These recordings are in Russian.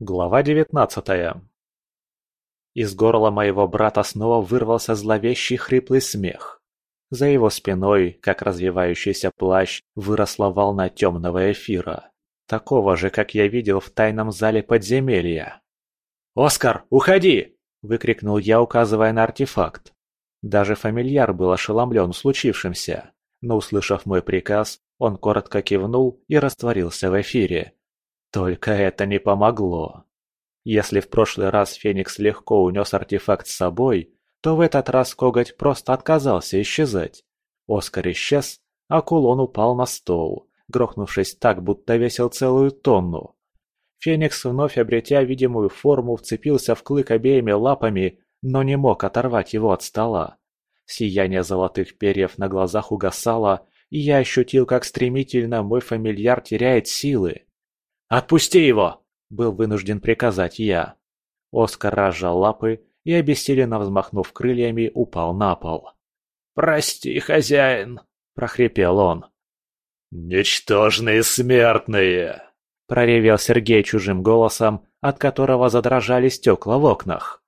Глава девятнадцатая. Из горла моего брата снова вырвался зловещий хриплый смех. За его спиной, как развивающийся плащ, выросла волна темного эфира. Такого же, как я видел в тайном зале подземелья. «Оскар, уходи!» – выкрикнул я, указывая на артефакт. Даже фамильяр был ошеломлен случившимся, но, услышав мой приказ, он коротко кивнул и растворился в эфире. Только это не помогло. Если в прошлый раз Феникс легко унес артефакт с собой, то в этот раз коготь просто отказался исчезать. Оскар исчез, а кулон упал на стол, грохнувшись так, будто весил целую тонну. Феникс, вновь обретя видимую форму, вцепился в клык обеими лапами, но не мог оторвать его от стола. Сияние золотых перьев на глазах угасало, и я ощутил, как стремительно мой фамильяр теряет силы. «Отпусти его!» – был вынужден приказать я. Оскар разжал лапы и, обессиленно взмахнув крыльями, упал на пол. «Прости, хозяин!» – прохрипел он. «Ничтожные смертные!» – проревел Сергей чужим голосом, от которого задрожали стекла в окнах.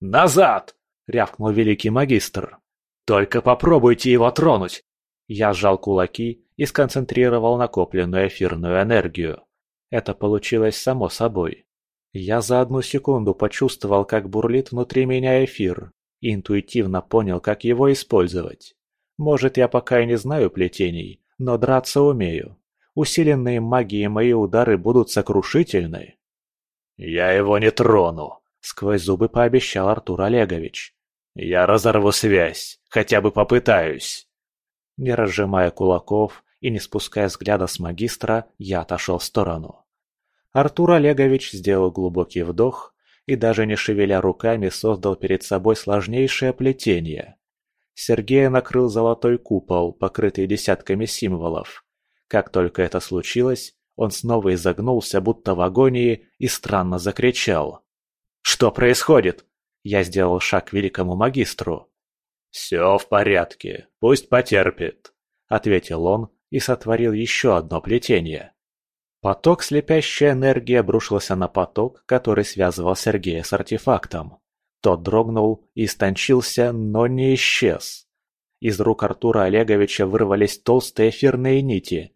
«Назад!» – рявкнул великий магистр. «Только попробуйте его тронуть!» Я сжал кулаки и сконцентрировал накопленную эфирную энергию. Это получилось само собой. Я за одну секунду почувствовал, как бурлит внутри меня эфир, интуитивно понял, как его использовать. Может, я пока и не знаю плетений, но драться умею. Усиленные магией мои удары будут сокрушительны. «Я его не трону», — сквозь зубы пообещал Артур Олегович. «Я разорву связь, хотя бы попытаюсь». Не разжимая кулаков и не спуская взгляда с магистра, я отошел в сторону. Артур Олегович сделал глубокий вдох и даже не шевеля руками создал перед собой сложнейшее плетение. Сергея накрыл золотой купол, покрытый десятками символов. Как только это случилось, он снова изогнулся, будто в агонии, и странно закричал. «Что происходит?» Я сделал шаг к великому магистру. «Все в порядке, пусть потерпит», — ответил он и сотворил еще одно плетение. Поток слепящей энергии обрушился на поток, который связывал Сергея с артефактом. Тот дрогнул истончился, но не исчез. Из рук Артура Олеговича вырвались толстые эфирные нити.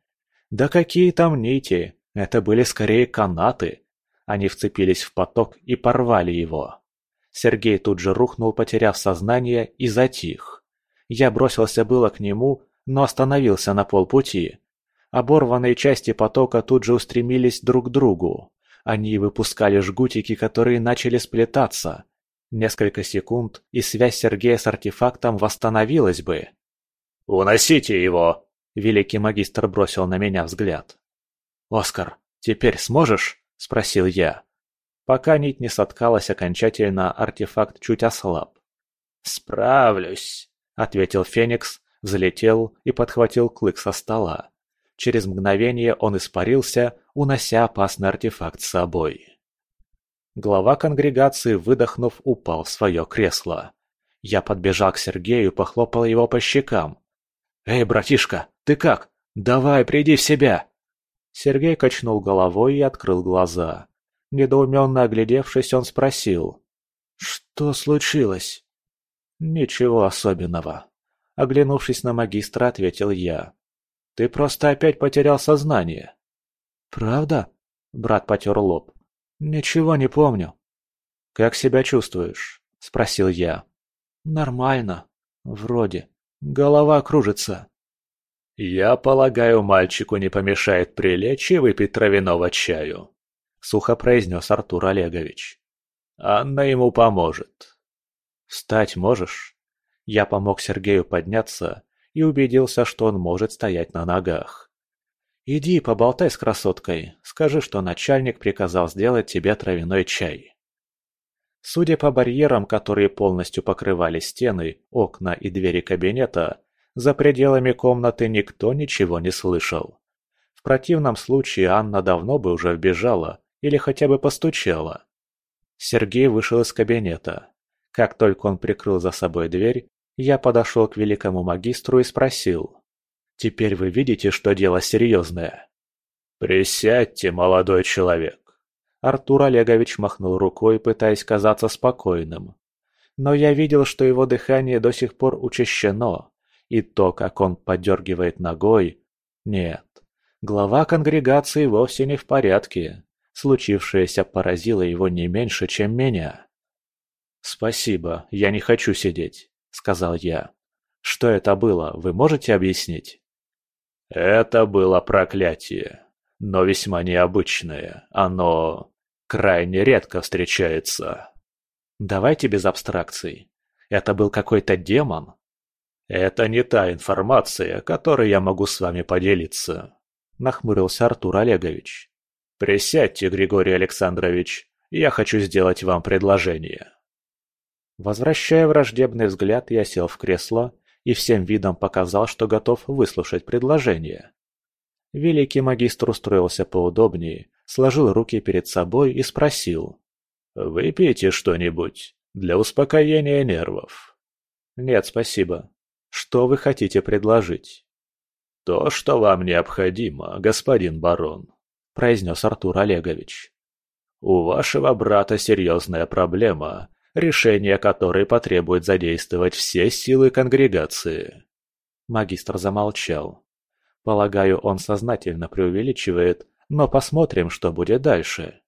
Да какие там нити? Это были скорее канаты. Они вцепились в поток и порвали его. Сергей тут же рухнул, потеряв сознание, и затих. Я бросился было к нему, но остановился на полпути. Оборванные части потока тут же устремились друг к другу. Они выпускали жгутики, которые начали сплетаться. Несколько секунд, и связь Сергея с артефактом восстановилась бы. «Уносите его!» – великий магистр бросил на меня взгляд. «Оскар, теперь сможешь?» – спросил я. Пока нить не соткалась окончательно, артефакт чуть ослаб. «Справлюсь», — ответил Феникс, взлетел и подхватил клык со стола. Через мгновение он испарился, унося опасный артефакт с собой. Глава конгрегации, выдохнув, упал в свое кресло. Я подбежал к Сергею и похлопал его по щекам. «Эй, братишка, ты как? Давай, приди в себя!» Сергей качнул головой и открыл глаза. Недоуменно оглядевшись, он спросил. «Что случилось?» «Ничего особенного», — оглянувшись на магистра, ответил я. Ты просто опять потерял сознание. Правда? Брат потер лоб. Ничего не помню. Как себя чувствуешь? Спросил я. Нормально. Вроде. Голова кружится. Я полагаю, мальчику не помешает прилечь и выпить травяного чаю. Сухо произнес Артур Олегович. Анна ему поможет. Встать можешь? Я помог Сергею подняться и убедился, что он может стоять на ногах. «Иди поболтай с красоткой, скажи, что начальник приказал сделать тебе травяной чай». Судя по барьерам, которые полностью покрывали стены, окна и двери кабинета, за пределами комнаты никто ничего не слышал. В противном случае Анна давно бы уже вбежала или хотя бы постучала. Сергей вышел из кабинета. Как только он прикрыл за собой дверь, я подошел к великому магистру и спросил. «Теперь вы видите, что дело серьезное?» «Присядьте, молодой человек», — Артур Олегович махнул рукой, пытаясь казаться спокойным. Но я видел, что его дыхание до сих пор учащено, и то, как он подергивает ногой... Нет, глава конгрегации вовсе не в порядке. Случившееся поразило его не меньше, чем меня. «Спасибо, я не хочу сидеть», — сказал я. «Что это было, вы можете объяснить?» «Это было проклятие, но весьма необычное. Оно крайне редко встречается». «Давайте без абстракций. Это был какой-то демон?» «Это не та информация, которой я могу с вами поделиться», — нахмурился Артур Олегович. «Присядьте, Григорий Александрович, я хочу сделать вам предложение». Возвращая враждебный взгляд, я сел в кресло и всем видом показал, что готов выслушать предложение. Великий магистр устроился поудобнее, сложил руки перед собой и спросил. «Выпейте что-нибудь для успокоения нервов». «Нет, спасибо. Что вы хотите предложить?» «То, что вам необходимо, господин барон», — произнес Артур Олегович. «У вашего брата серьезная проблема, решение которой потребует задействовать все силы конгрегации». Магистр замолчал. Полагаю, он сознательно преувеличивает, но посмотрим, что будет дальше.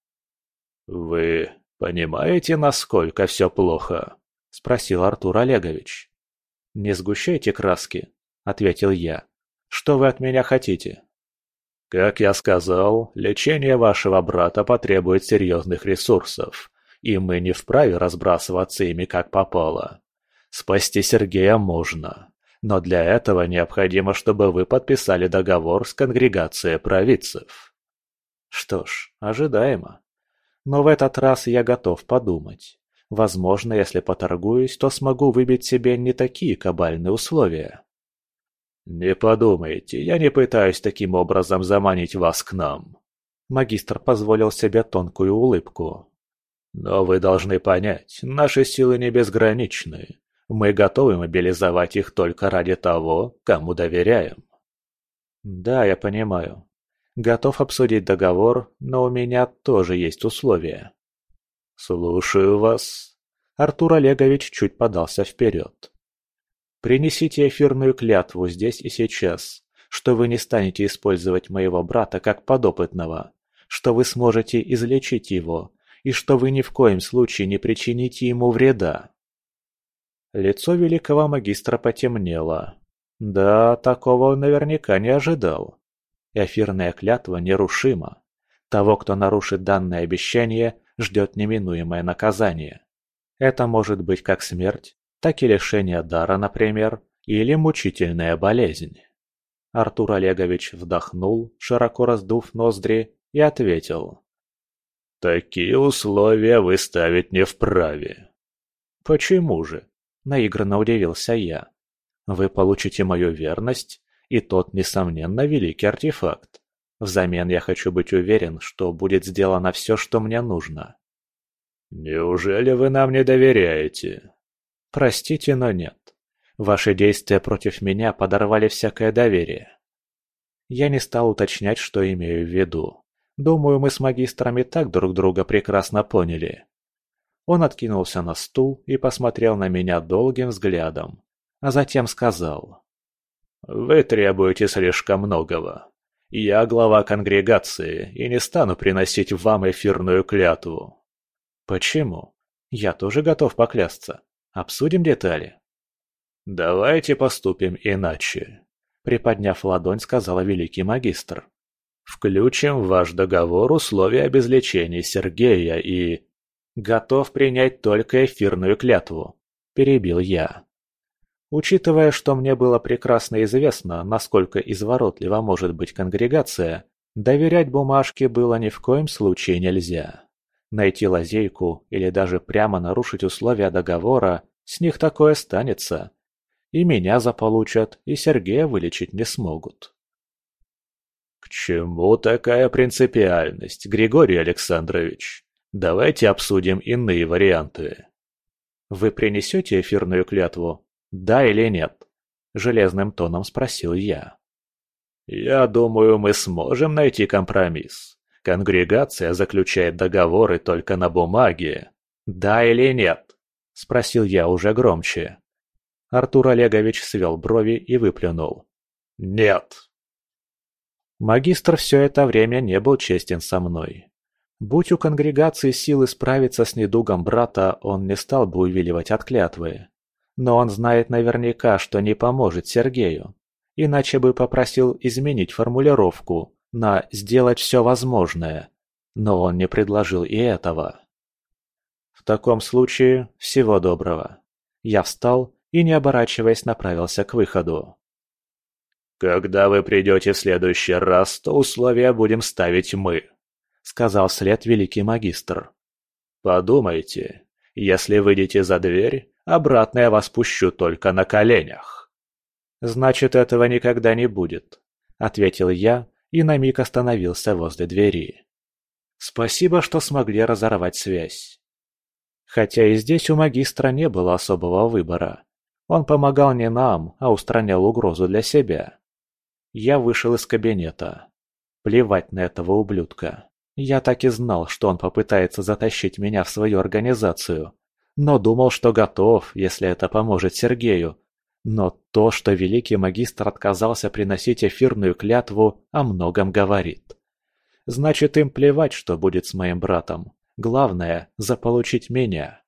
«Вы понимаете, насколько все плохо?» – спросил Артур Олегович. «Не сгущайте краски», – ответил я. «Что вы от меня хотите?» «Как я сказал, лечение вашего брата потребует серьезных ресурсов, и мы не вправе разбрасываться ими как попало. Спасти Сергея можно, но для этого необходимо, чтобы вы подписали договор с конгрегацией провидцев. Что ж, ожидаемо. Но в этот раз я готов подумать. Возможно, если поторгуюсь, то смогу выбить себе не такие кабальные условия. «Не подумайте, я не пытаюсь таким образом заманить вас к нам». Магистр позволил себе тонкую улыбку. Но вы должны понять, наши силы не безграничны. Мы готовы мобилизовать их только ради того, кому доверяем. Да, я понимаю. Готов обсудить договор, но у меня тоже есть условия. Слушаю вас. Артур Олегович чуть подался вперед. Принесите эфирную клятву здесь и сейчас, что вы не станете использовать моего брата как подопытного, что вы сможете излечить его, и что вы ни в коем случае не причините ему вреда. Лицо великого магистра потемнело. Да, такого он наверняка не ожидал. Эфирная клятва нерушима. Того, кто нарушит данное обещание, ждет неминуемое наказание. Это может быть как смерть, так и лишение дара, например, или мучительная болезнь. Артур Олегович вдохнул, широко раздув ноздри, и ответил. Такие условия вы ставить не вправе. Почему же? Наигранно удивился я. Вы получите мою верность и тот, несомненно, великий артефакт. Взамен я хочу быть уверен, что будет сделано все, что мне нужно. Неужели вы нам не доверяете? Простите, но нет. Ваши действия против меня подорвали всякое доверие. Я не стал уточнять, что имею в виду. Думаю, мы с магистром и так друг друга прекрасно поняли. Он откинулся на стул и посмотрел на меня долгим взглядом, а затем сказал. «Вы требуете слишком многого. Я глава конгрегации и не стану приносить вам эфирную клятву». «Почему? Я тоже готов поклясться. Обсудим детали». «Давайте поступим иначе», — приподняв ладонь, сказала великий магистр. Включим в ваш договор условия обезличения Сергея и... Готов принять только эфирную клятву, перебил я. Учитывая, что мне было прекрасно известно, насколько изворотлива может быть конгрегация, доверять бумажке было ни в коем случае нельзя. Найти лазейку или даже прямо нарушить условия договора, с них такое станется. И меня заполучат, и Сергея вылечить не смогут. «К чему такая принципиальность, Григорий Александрович? Давайте обсудим иные варианты». «Вы принесете эфирную клятву? Да или нет?» Железным тоном спросил я. «Я думаю, мы сможем найти компромисс. конгрегация заключает договоры только на бумаге. Да или нет? Спросил я уже громче. Артур Олегович свел брови и выплюнул. Нет. Магистр все это время не был честен со мной. Будь у конгрегации силы справиться с недугом брата, он не стал бы увиливать от клятвы. Но он знает наверняка, что не поможет Сергею. Иначе бы попросил изменить формулировку на «сделать все возможное». Но он не предложил и этого. В таком случае, всего доброго. Я встал и, не оборачиваясь, направился к выходу. «Когда вы придете в следующий раз, то условия будем ставить мы», — сказал вслед великий магистр. «Подумайте, если выйдете за дверь, обратно я вас пущу только на коленях». «Значит, этого никогда не будет», — ответил я и на миг остановился возле двери. «Спасибо, что смогли разорвать связь». Хотя и здесь у магистра не было особого выбора. Он помогал не нам, а устранял угрозу для себя. Я вышел из кабинета. Плевать на этого ублюдка. Я так и знал, что он попытается затащить меня в свою организацию. Но думал, что готов, если это поможет Сергею. Но то, что великий магистр отказался приносить эфирную клятву, о многом говорит. Значит, им плевать, что будет с моим братом. Главное – заполучить меня.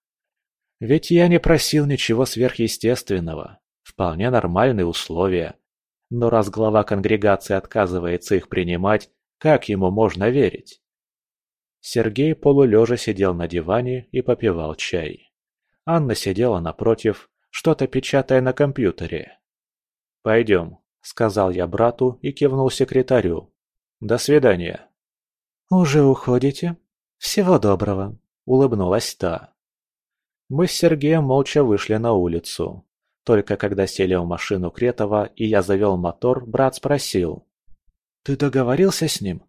Ведь я не просил ничего сверхъестественного. Вполне нормальные условия. Но раз глава конгрегации отказывается их принимать, как ему можно верить? Сергей полулежа сидел на диване и попивал чай. Анна сидела напротив, что-то печатая на компьютере. «Пойдем», — сказал я брату и кивнул секретарю. «До свидания». «Уже уходите? Всего доброго», — улыбнулась та. Мы с Сергеем молча вышли на улицу. Только когда сели в машину Кретова и я завел мотор, брат спросил. «Ты договорился с ним?»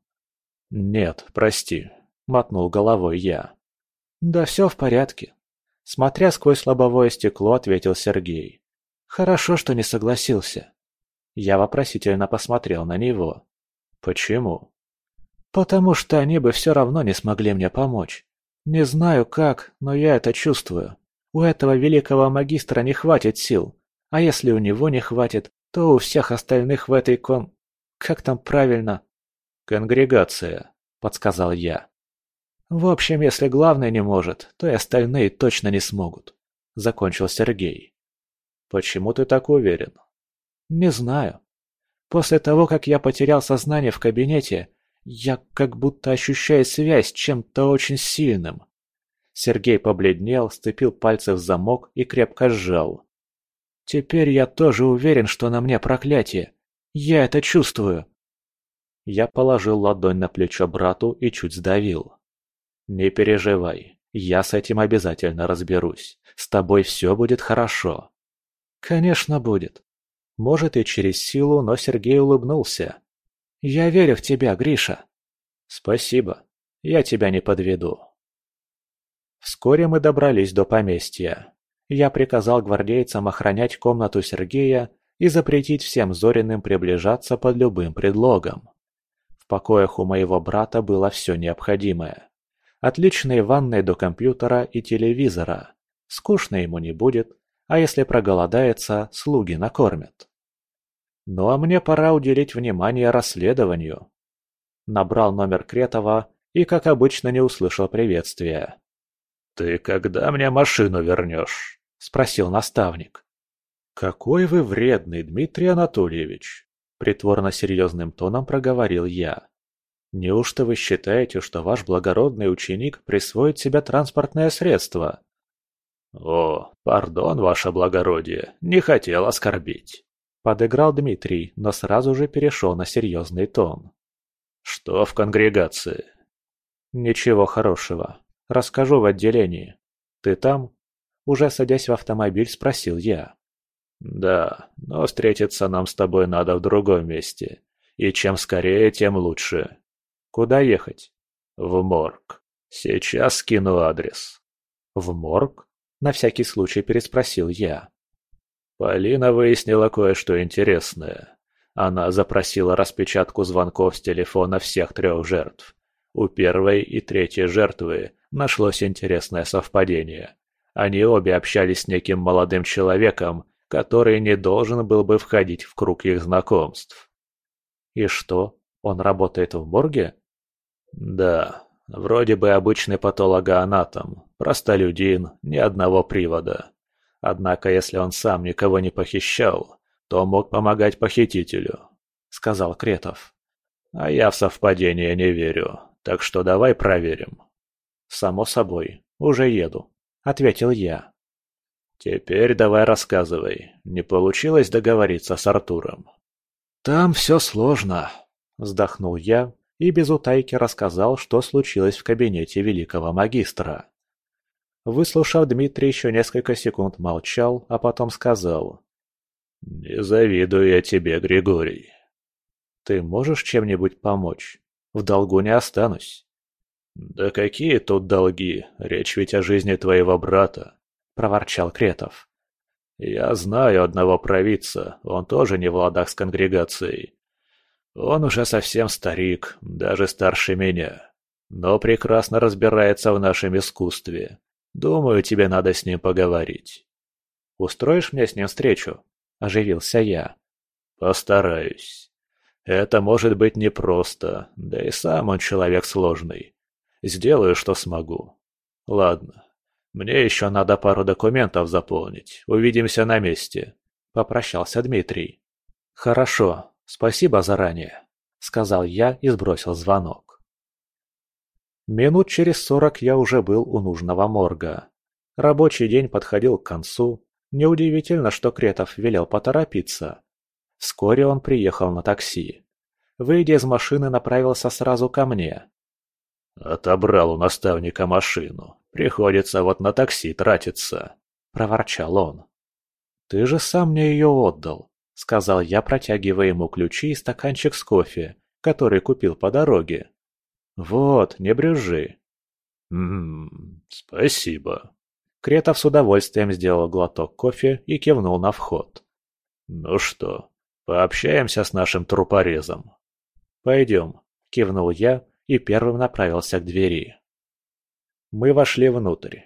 «Нет, прости», — мотнул головой я. «Да все в порядке», — смотря сквозь лобовое стекло, ответил Сергей. «Хорошо, что не согласился». Я вопросительно посмотрел на него. «Почему?» «Потому что они бы все равно не смогли мне помочь. Не знаю как, но я это чувствую. У этого великого магистра не хватит сил. А если у него не хватит, то у всех остальных в этой кон... Как там правильно? Конгрегация, подсказал я. В общем, если главный не может, то и остальные точно не смогут. Закончил Сергей. Почему ты так уверен? Не знаю. После того, как я потерял сознание в кабинете, я как будто ощущаю связь с чем-то очень сильным. Сергей побледнел, сцепил пальцы в замок и крепко сжал. «Теперь я тоже уверен, что на мне проклятие. Я это чувствую». Я положил ладонь на плечо брату и чуть сдавил. «Не переживай, я с этим обязательно разберусь. С тобой все будет хорошо». «Конечно будет». Может и через силу, но Сергей улыбнулся. «Я верю в тебя, Гриша». «Спасибо. Я тебя не подведу». Вскоре мы добрались до поместья. Я приказал гвардейцам охранять комнату Сергея и запретить всем Зориным приближаться под любым предлогом. В покоях у моего брата было все необходимое. Отличные ванные до компьютера и телевизора. Скучно ему не будет, а если проголодается, слуги накормят. Ну а мне пора уделить внимание расследованию. Набрал номер Кретова и, как обычно, не услышал приветствия. «Ты когда мне машину вернешь?» – спросил наставник. «Какой вы вредный, Дмитрий Анатольевич!» – притворно серьезным тоном проговорил я. «Неужто вы считаете, что ваш благородный ученик присвоит себе транспортное средство?» «О, пардон, ваше благородие, не хотел оскорбить!» Подыграл Дмитрий, но сразу же перешел на серьезный тон. «Что в конгрегации?» «Ничего хорошего. Расскажу в отделении. Ты там?» Уже садясь в автомобиль, спросил я. «Да, но встретиться нам с тобой надо в другом месте. И чем скорее, тем лучше. Куда ехать?» «В морг. Сейчас скину адрес». «В морг?» На всякий случай переспросил я. Полина выяснила кое-что интересное. Она запросила распечатку звонков с телефона всех трех жертв. У первой и третьей жертвы нашлось интересное совпадение. Они обе общались с неким молодым человеком, который не должен был бы входить в круг их знакомств. И что, он работает в морге? Да, вроде бы обычный патологоанатом, простолюдин, ни одного привода. Однако если он сам никого не похищал, то мог помогать похитителю, сказал Кретов. А я в совпадение не верю, так что давай проверим. Само собой, уже еду, ответил я. Теперь давай рассказывай, не получилось договориться с Артуром? Там все сложно, вздохнул я и без утайки рассказал, что случилось в кабинете великого магистра. Выслушав, Дмитрий еще несколько секунд молчал, а потом сказал. «Не завидую я тебе, Григорий. Ты можешь чем-нибудь помочь? В долгу не останусь». «Да какие тут долги? Речь ведь о жизни твоего брата», — проворчал Кретов. «Я знаю одного провидца, он тоже не в ладах с конгрегацией. Он уже совсем старик, даже старше меня, но прекрасно разбирается в нашем искусстве. Думаю, тебе надо с ним поговорить. Устроишь мне с ним встречу? Оживился я. Постараюсь. Это может быть непросто, да и сам он человек сложный. Сделаю, что смогу. Ладно. Мне еще надо пару документов заполнить. Увидимся на месте. Попрощался Дмитрий. Хорошо, спасибо заранее, сказал я и сбросил звонок. Минут через сорок я уже был у нужного морга. Рабочий день подходил к концу. Неудивительно, что Кретов велел поторопиться. Вскоре он приехал на такси. Выйдя из машины, направился сразу ко мне. «Отобрал у наставника машину. Приходится вот на такси тратиться», — проворчал он. «Ты же сам мне ее отдал», — сказал я, протягивая ему ключи и стаканчик с кофе, который купил по дороге. «Вот, не брюзжи». «Ммм, спасибо». Кретов с удовольствием сделал глоток кофе и кивнул на вход. «Ну что, пообщаемся с нашим трупорезом?» «Пойдем», — кивнул я и первым направился к двери. Мы вошли внутрь.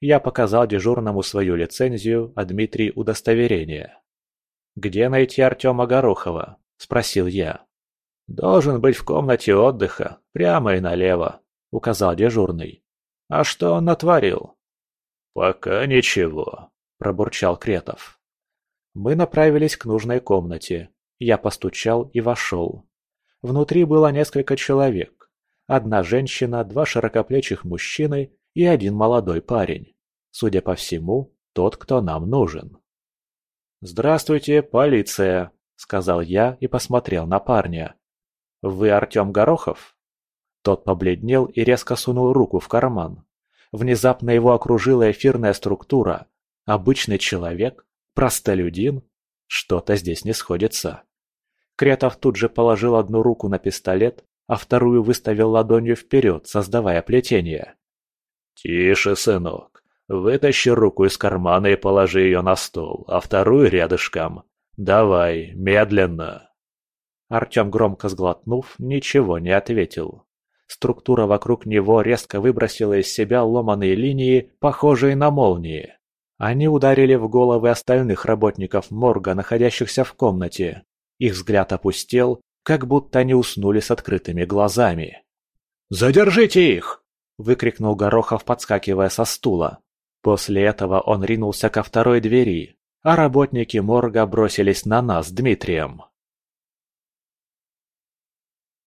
Я показал дежурному свою лицензию, а Дмитрий – удостоверение. «Где найти Артема Горохова?» – спросил я. «Должен быть в комнате отдыха, прямо и налево», — указал дежурный. «А что он натворил?» «Пока ничего», — пробурчал Кретов. Мы направились к нужной комнате. Я постучал и вошел. Внутри было несколько человек. Одна женщина, два широкоплечих мужчины и один молодой парень. Судя по всему, тот, кто нам нужен. «Здравствуйте, полиция», — сказал я и посмотрел на парня. «Вы Артем Горохов?» Тот побледнел и резко сунул руку в карман. Внезапно его окружила эфирная структура. Обычный человек? Простолюдин? Что-то здесь не сходится. Кретов тут же положил одну руку на пистолет, а вторую выставил ладонью вперед, создавая плетение. «Тише, сынок. Вытащи руку из кармана и положи ее на стол, а вторую рядышком. Давай, медленно!» Артем, громко сглотнув, ничего не ответил. Структура вокруг него резко выбросила из себя ломаные линии, похожие на молнии. Они ударили в головы остальных работников морга, находящихся в комнате. Их взгляд опустел, как будто они уснули с открытыми глазами. «Задержите их!» – выкрикнул Горохов, подскакивая со стула. После этого он ринулся ко второй двери, а работники морга бросились на нас с Дмитрием.